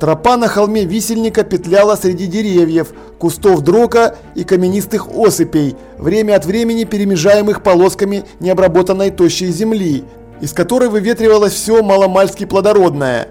Тропа на холме висельника петляла среди деревьев, кустов дрока и каменистых осыпей, время от времени перемежаемых полосками необработанной тощей земли, из которой выветривалось все маломальски плодородное.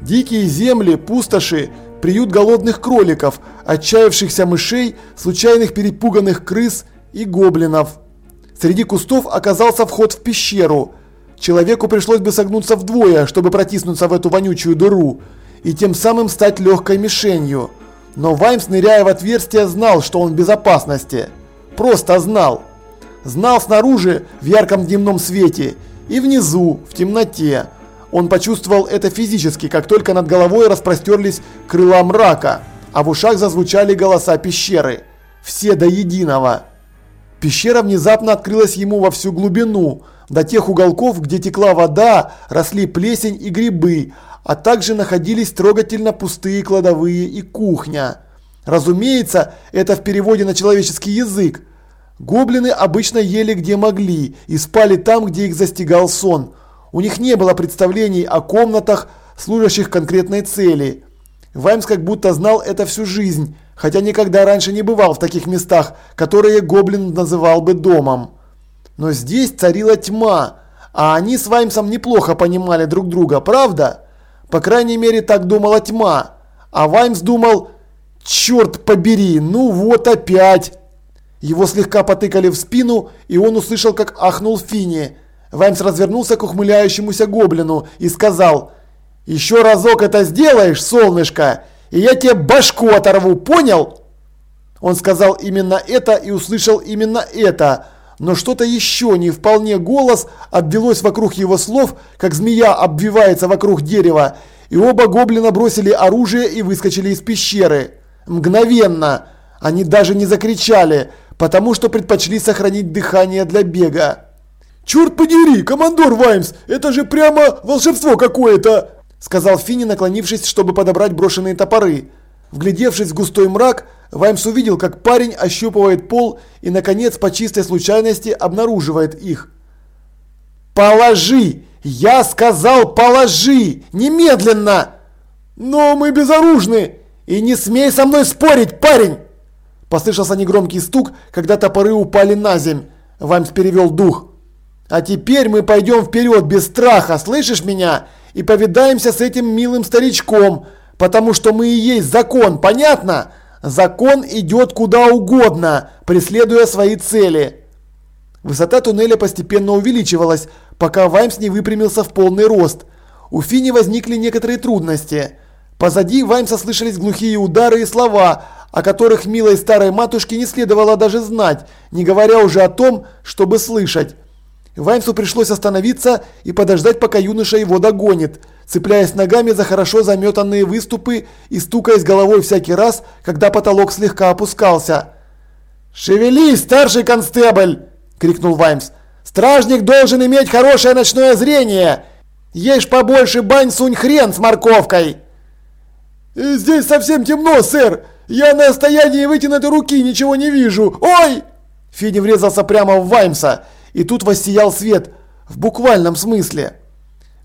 Дикие земли, пустоши, приют голодных кроликов, отчаявшихся мышей, случайных перепуганных крыс и гоблинов. Среди кустов оказался вход в пещеру. Человеку пришлось бы согнуться вдвое, чтобы протиснуться в эту вонючую дыру и тем самым стать легкой мишенью. Но Ваймс, ныряя в отверстие, знал, что он в безопасности. Просто знал. Знал снаружи, в ярком дневном свете, и внизу, в темноте. Он почувствовал это физически, как только над головой распростерлись крыла мрака, а в ушах зазвучали голоса пещеры. Все до единого. Пещера внезапно открылась ему во всю глубину, до тех уголков, где текла вода, росли плесень и грибы, а также находились трогательно пустые кладовые и кухня. Разумеется, это в переводе на человеческий язык. Гоблины обычно ели где могли и спали там, где их застигал сон. У них не было представлений о комнатах, служащих конкретной цели. Ваймс как будто знал это всю жизнь, хотя никогда раньше не бывал в таких местах, которые гоблин называл бы домом. Но здесь царила тьма, а они с Ваймсом неплохо понимали друг друга, правда? По крайней мере, так думала тьма. А Ваймс думал, черт побери, ну вот опять. Его слегка потыкали в спину, и он услышал, как ахнул Фини. Ваймс развернулся к ухмыляющемуся гоблину и сказал, «Еще разок это сделаешь, солнышко, и я тебе башку оторву, понял?» Он сказал именно это и услышал именно это – но что-то еще не вполне голос обвелось вокруг его слов, как змея обвивается вокруг дерева, и оба гоблина бросили оружие и выскочили из пещеры. Мгновенно! Они даже не закричали, потому что предпочли сохранить дыхание для бега. «Черт подери, командор Ваймс, это же прямо волшебство какое-то!» Сказал Финни, наклонившись, чтобы подобрать брошенные топоры. Вглядевшись в густой мрак, Ваймс увидел, как парень ощупывает пол и, наконец, по чистой случайности обнаруживает их. «Положи! Я сказал, положи! Немедленно!» «Но мы безоружны!» «И не смей со мной спорить, парень!» Послышался негромкий стук, когда топоры упали на земь. Ваймс перевел дух. «А теперь мы пойдем вперед без страха, слышишь меня? И повидаемся с этим милым старичком, потому что мы и есть закон, понятно?» Закон идет куда угодно, преследуя свои цели. Высота туннеля постепенно увеличивалась, пока Ваймс не выпрямился в полный рост. У Фини возникли некоторые трудности. Позади Ваймса слышались глухие удары и слова, о которых милой старой матушке не следовало даже знать, не говоря уже о том, чтобы слышать. Ваймсу пришлось остановиться и подождать, пока юноша его догонит, цепляясь ногами за хорошо заметанные выступы и стукаясь головой всякий раз, когда потолок слегка опускался. «Шевелись, старший констебль!» – крикнул Ваймс. «Стражник должен иметь хорошее ночное зрение! Ешь побольше бань сунь хрен с морковкой!» «Здесь совсем темно, сэр! Я на расстоянии вытянутой руки ничего не вижу! Ой!» Финни врезался прямо в Ваймса и тут воссиял свет, в буквальном смысле.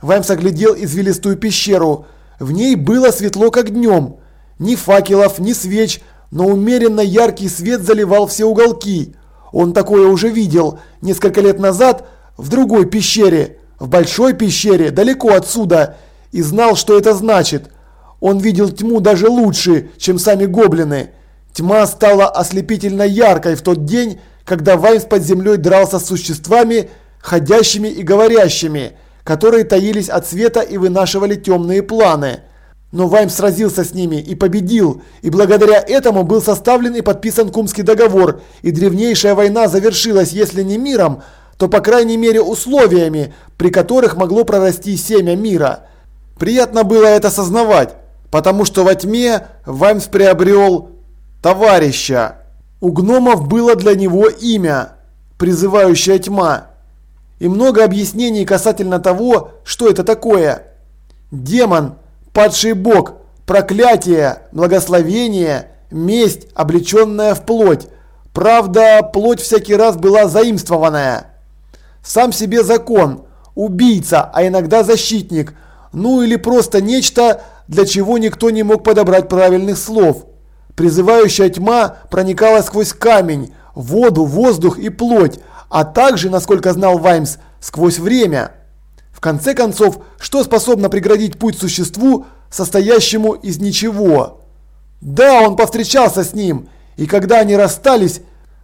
Ваймс оглядел извилистую пещеру. В ней было светло, как днем. Ни факелов, ни свеч, но умеренно яркий свет заливал все уголки. Он такое уже видел несколько лет назад в другой пещере, в большой пещере, далеко отсюда, и знал, что это значит. Он видел тьму даже лучше, чем сами гоблины. Тьма стала ослепительно яркой в тот день, когда Ваймс под землей дрался с существами, ходящими и говорящими, которые таились от света и вынашивали темные планы. Но Ваймс сразился с ними и победил, и благодаря этому был составлен и подписан Кумский договор, и древнейшая война завершилась, если не миром, то по крайней мере условиями, при которых могло прорасти семя мира. Приятно было это сознавать, потому что во тьме Ваймс приобрел товарища. У гномов было для него имя, призывающая тьма. И много объяснений касательно того, что это такое. Демон, падший бог, проклятие, благословение, месть, облеченная в плоть. Правда, плоть всякий раз была заимствованная. Сам себе закон, убийца, а иногда защитник, ну или просто нечто, для чего никто не мог подобрать правильных слов. Призывающая тьма проникала сквозь камень, воду, воздух и плоть, а также, насколько знал Ваймс, сквозь время. В конце концов, что способно преградить путь существу, состоящему из ничего? Да, он повстречался с ним, и когда они расстались,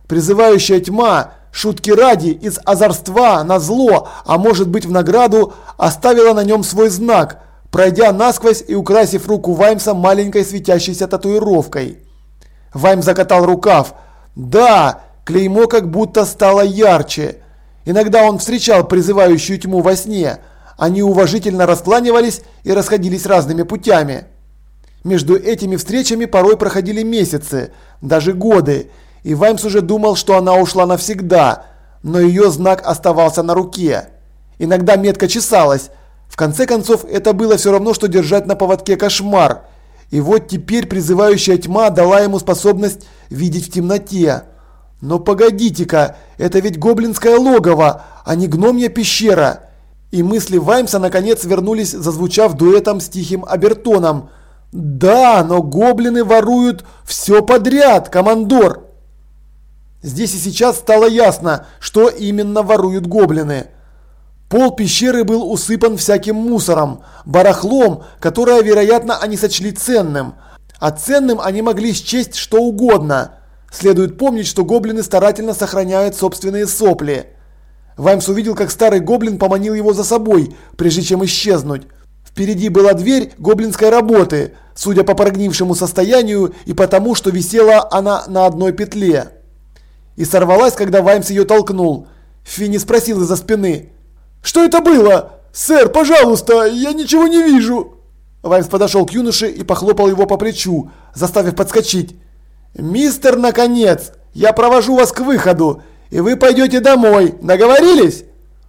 призывающая тьма, шутки ради, из озорства на зло, а может быть в награду, оставила на нем свой знак, пройдя насквозь и украсив руку Ваймса маленькой светящейся татуировкой. Вайм закатал рукав. Да, клеймо как будто стало ярче. Иногда он встречал призывающую тьму во сне. Они уважительно раскланивались и расходились разными путями. Между этими встречами порой проходили месяцы, даже годы, и Ваймс уже думал, что она ушла навсегда, но ее знак оставался на руке. Иногда метка чесалась. В конце концов, это было все равно, что держать на поводке кошмар. И вот теперь призывающая тьма дала ему способность видеть в темноте. Но погодите-ка, это ведь гоблинское логово, а не гномья пещера. И мысли Ваймса наконец вернулись, зазвучав дуэтом с тихим обертоном. «Да, но гоблины воруют все подряд, командор!» Здесь и сейчас стало ясно, что именно воруют гоблины. Пол пещеры был усыпан всяким мусором, барахлом, которое, вероятно, они сочли ценным. А ценным они могли счесть что угодно. Следует помнить, что гоблины старательно сохраняют собственные сопли. Ваймс увидел, как старый гоблин поманил его за собой, прежде чем исчезнуть. Впереди была дверь гоблинской работы, судя по прогнившему состоянию и потому, что висела она на одной петле и сорвалась, когда Ваймс ее толкнул. Финни спросил из-за спины. «Что это было? Сэр, пожалуйста, я ничего не вижу!» Ваймс подошел к юноше и похлопал его по плечу, заставив подскочить. «Мистер, наконец! Я провожу вас к выходу, и вы пойдете домой. Договорились?»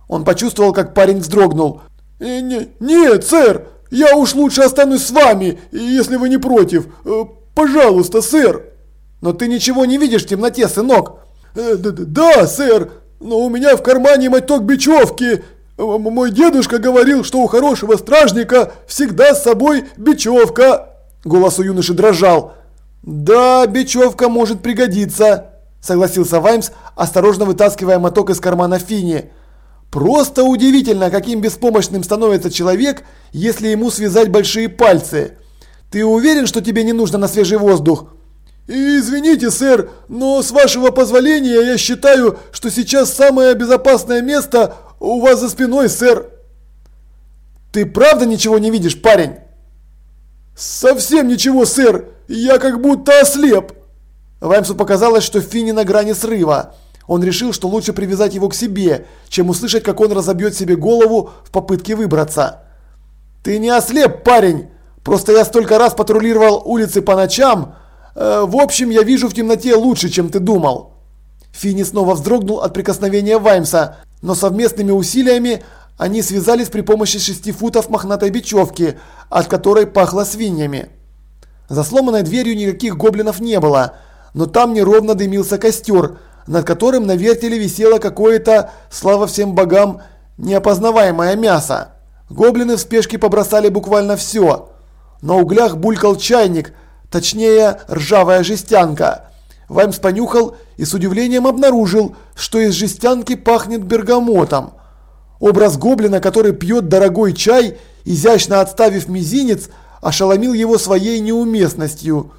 Он почувствовал, как парень вздрогнул. «Э, не, «Нет, сэр, я уж лучше останусь с вами, если вы не против. Э, пожалуйста, сэр!» «Но ты ничего не видишь в темноте, сынок!» Э, «Да, сэр, но у меня в кармане моток бечевки. Мой дедушка говорил, что у хорошего стражника всегда с собой бечевка». Голос у юноши дрожал. «Да, бечевка может пригодиться», – согласился Ваймс, осторожно вытаскивая моток из кармана Фини. «Просто удивительно, каким беспомощным становится человек, если ему связать большие пальцы. Ты уверен, что тебе не нужно на свежий воздух?» «Извините, сэр, но с вашего позволения я считаю, что сейчас самое безопасное место у вас за спиной, сэр». «Ты правда ничего не видишь, парень?» «Совсем ничего, сэр. Я как будто ослеп». Ваймсу показалось, что Финни на грани срыва. Он решил, что лучше привязать его к себе, чем услышать, как он разобьет себе голову в попытке выбраться. «Ты не ослеп, парень. Просто я столько раз патрулировал улицы по ночам, Э, в общем, я вижу в темноте лучше, чем ты думал. Финни снова вздрогнул от прикосновения Ваймса, но совместными усилиями они связались при помощи шести футов мохнатой бечевки, от которой пахло свиньями. За сломанной дверью никаких гоблинов не было, но там неровно дымился костер, над которым на вертеле висело какое-то, слава всем богам, неопознаваемое мясо. Гоблины в спешке побросали буквально все. На углях булькал чайник – Точнее, ржавая жестянка. Ваймс понюхал и с удивлением обнаружил, что из жестянки пахнет бергамотом. Образ гоблина, который пьет дорогой чай, изящно отставив мизинец, ошеломил его своей неуместностью.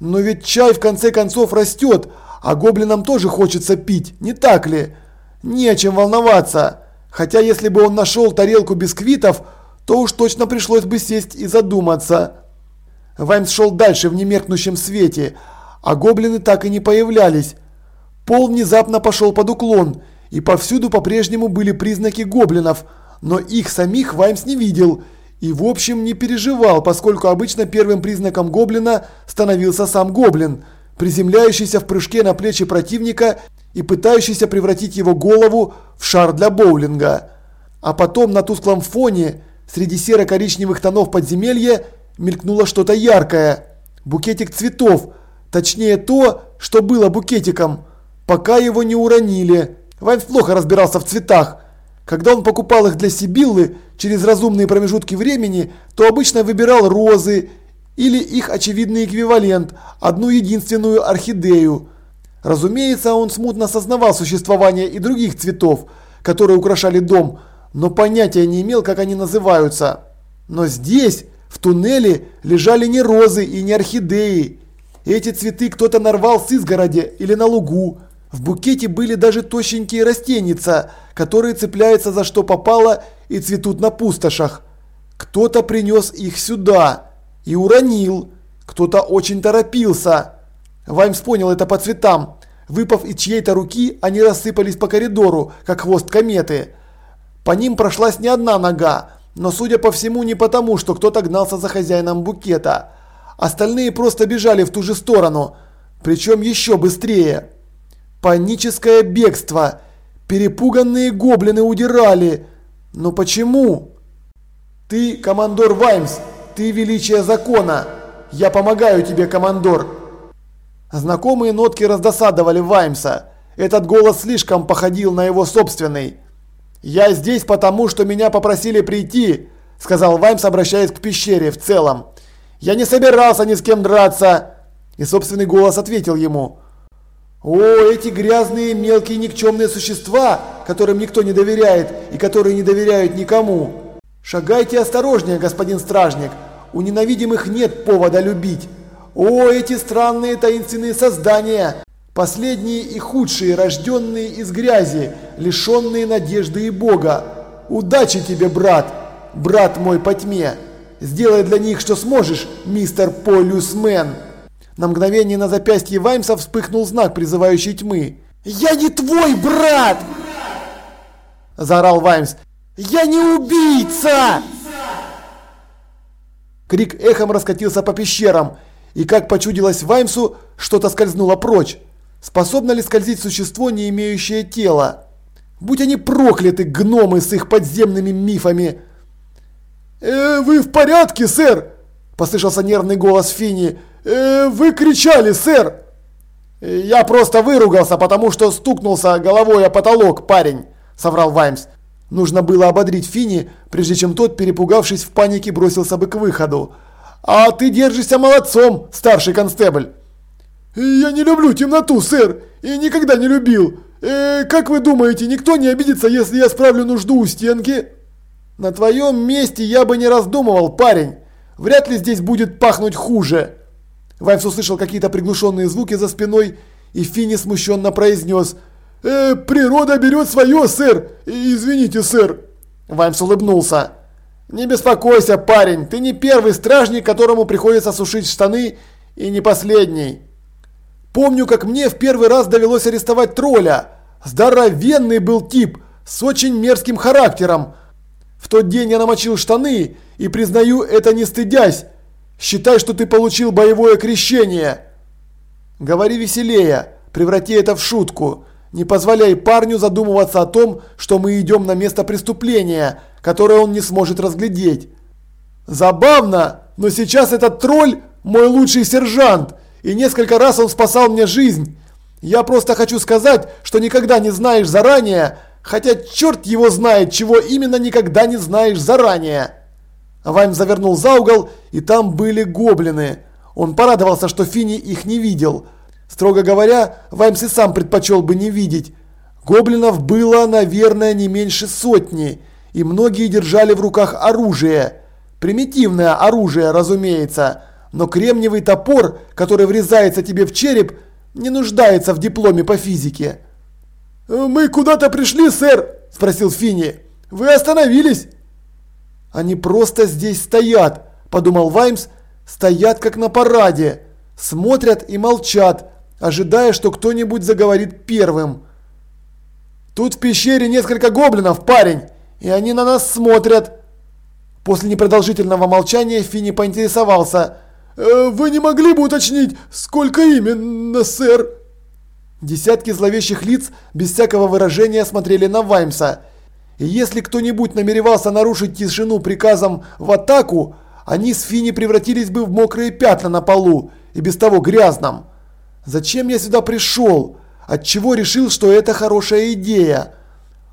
Но ведь чай в конце концов растет, а гоблинам тоже хочется пить, не так ли? Не о чем волноваться. Хотя если бы он нашел тарелку бисквитов, то уж точно пришлось бы сесть и задуматься. Ваймс шел дальше в немеркнущем свете, а гоблины так и не появлялись. Пол внезапно пошел под уклон, и повсюду по-прежнему были признаки гоблинов, но их самих Ваймс не видел и в общем не переживал, поскольку обычно первым признаком гоблина становился сам гоблин, приземляющийся в прыжке на плечи противника и пытающийся превратить его голову в шар для боулинга. А потом на тусклом фоне, среди серо-коричневых тонов подземелья, мелькнуло что-то яркое. Букетик цветов. Точнее то, что было букетиком. Пока его не уронили. Вайнс плохо разбирался в цветах. Когда он покупал их для Сибиллы через разумные промежутки времени, то обычно выбирал розы или их очевидный эквивалент, одну единственную орхидею. Разумеется, он смутно осознавал существование и других цветов, которые украшали дом, но понятия не имел, как они называются. Но здесь, туннеле, лежали не розы и не орхидеи. Эти цветы кто-то нарвал с изгороди или на лугу. В букете были даже тощенькие растеница, которые цепляются за что попало и цветут на пустошах. Кто-то принес их сюда и уронил. Кто-то очень торопился. Ваймс понял это по цветам. Выпав из чьей-то руки, они рассыпались по коридору, как хвост кометы. По ним прошлась не одна нога, но судя по всему не потому, что кто-то гнался за хозяином букета. Остальные просто бежали в ту же сторону, причем еще быстрее. Паническое бегство. Перепуганные гоблины удирали. Но почему? Ты, командор Ваймс, ты величие закона. Я помогаю тебе, командор. Знакомые нотки раздосадовали Ваймса. Этот голос слишком походил на его собственный. «Я здесь потому, что меня попросили прийти», – сказал Ваймс, обращаясь к пещере в целом. «Я не собирался ни с кем драться». И собственный голос ответил ему. О, эти грязные мелкие никчемные существа, которым никто не доверяет и которые не доверяют никому. Шагайте осторожнее, господин стражник, у ненавидимых нет повода любить. О, эти странные таинственные создания, последние и худшие, рожденные из грязи, лишенные надежды и Бога. Удачи тебе, брат, брат мой по тьме. Сделай для них, что сможешь, мистер Полюсмен. На мгновение на запястье Ваймса вспыхнул знак, призывающий тьмы. «Я не твой брат!» Заорал Ваймс. «Я не убийца!» Крик эхом раскатился по пещерам, и как почудилось Ваймсу, что-то скользнуло прочь. Способно ли скользить существо, не имеющее тела? Будь они прокляты, гномы с их подземными мифами! «Э, «Вы в порядке, сэр?» – послышался нервный голос Фини. Э, вы кричали, сэр!» «Я просто выругался, потому что стукнулся головой о потолок, парень», – соврал Ваймс. Нужно было ободрить Фини, прежде чем тот, перепугавшись в панике, бросился бы к выходу. «А ты держишься молодцом, старший констебль!» «Я не люблю темноту, сэр, и никогда не любил. Э, как вы думаете, никто не обидится, если я справлю нужду у стенки?» «На твоем месте я бы не раздумывал, парень. Вряд ли здесь будет пахнуть хуже». Ваймс услышал какие-то приглушенные звуки за спиной, и Финни смущенно произнес «Э, природа берет свое, сэр! Извините, сэр!» Ваймс улыбнулся. «Не беспокойся, парень, ты не первый стражник, которому приходится сушить штаны, и не последний. Помню, как мне в первый раз довелось арестовать тролля. Здоровенный был тип, с очень мерзким характером. В тот день я намочил штаны, и признаю это не стыдясь, Считай, что ты получил боевое крещение. Говори веселее, преврати это в шутку. Не позволяй парню задумываться о том, что мы идем на место преступления, которое он не сможет разглядеть. Забавно, но сейчас этот тролль мой лучший сержант, и несколько раз он спасал мне жизнь. Я просто хочу сказать, что никогда не знаешь заранее, хотя черт его знает, чего именно никогда не знаешь заранее. Вайм завернул за угол, и там были гоблины. Он порадовался, что Фини их не видел. Строго говоря, Ваймс и сам предпочел бы не видеть. Гоблинов было, наверное, не меньше сотни, и многие держали в руках оружие. Примитивное оружие, разумеется, но кремниевый топор, который врезается тебе в череп, не нуждается в дипломе по физике. «Мы куда-то пришли, сэр?» – спросил Фини. «Вы остановились?» Они просто здесь стоят, подумал Ваймс, стоят как на параде, смотрят и молчат, ожидая, что кто-нибудь заговорит первым. Тут в пещере несколько гоблинов, парень, и они на нас смотрят. После непродолжительного молчания Финни поинтересовался. «Э, «Вы не могли бы уточнить, сколько именно, сэр?» Десятки зловещих лиц без всякого выражения смотрели на Ваймса – и если кто-нибудь намеревался нарушить тишину приказом в атаку, они с Фини превратились бы в мокрые пятна на полу и без того грязном. Зачем я сюда пришел? Отчего решил, что это хорошая идея?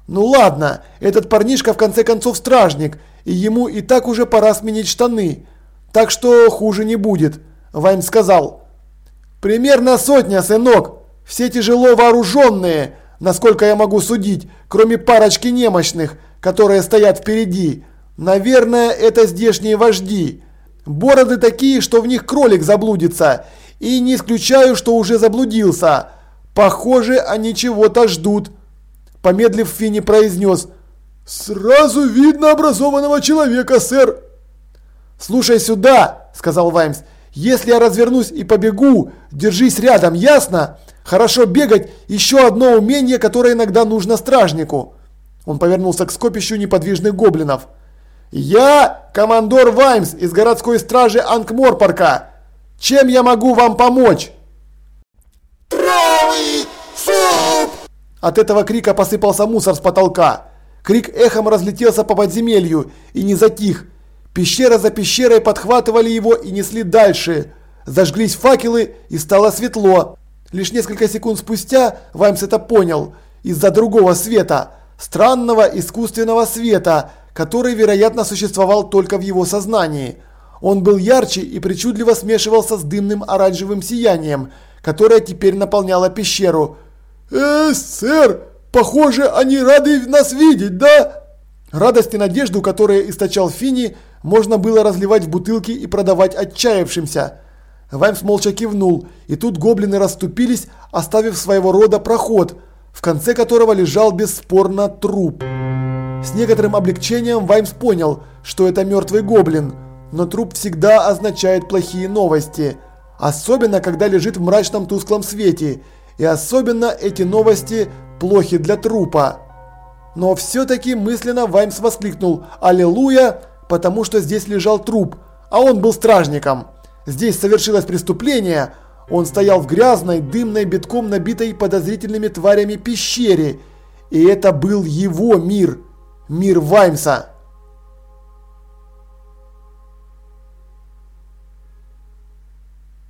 Ну ладно, этот парнишка в конце концов стражник, и ему и так уже пора сменить штаны. Так что хуже не будет, Ваймс сказал. Примерно сотня, сынок. Все тяжело вооруженные, насколько я могу судить, кроме парочки немощных, которые стоят впереди. Наверное, это здешние вожди. Бороды такие, что в них кролик заблудится. И не исключаю, что уже заблудился. Похоже, они чего-то ждут. Помедлив, Финни произнес. «Сразу видно образованного человека, сэр!» «Слушай сюда!» – сказал Ваймс. «Если я развернусь и побегу, держись рядом, ясно? Хорошо бегать – еще одно умение, которое иногда нужно стражнику». Он повернулся к скопищу неподвижных гоблинов. «Я командор Ваймс из городской стражи Анкморпорка. Чем я могу вам помочь?» «Правый суп!» От этого крика посыпался мусор с потолка. Крик эхом разлетелся по подземелью и не затих. Пещера за пещерой подхватывали его и несли дальше. Зажглись факелы и стало светло. Лишь несколько секунд спустя Ваймс это понял. Из-за другого света. Странного искусственного света, который, вероятно, существовал только в его сознании. Он был ярче и причудливо смешивался с дымным оранжевым сиянием, которое теперь наполняло пещеру. «Э, сэр, похоже, они рады нас видеть, да?» Радость и надежду, которые источал Фини, можно было разливать в бутылки и продавать отчаявшимся. Ваймс молча кивнул, и тут гоблины расступились, оставив своего рода проход, в конце которого лежал бесспорно труп. С некоторым облегчением Ваймс понял, что это мертвый гоблин, но труп всегда означает плохие новости, особенно когда лежит в мрачном тусклом свете – и особенно эти новости плохи для трупа. Но все-таки мысленно Ваймс воскликнул «Аллилуйя!», потому что здесь лежал труп, а он был стражником. Здесь совершилось преступление. Он стоял в грязной, дымной, битком набитой подозрительными тварями пещере. И это был его мир. Мир Ваймса.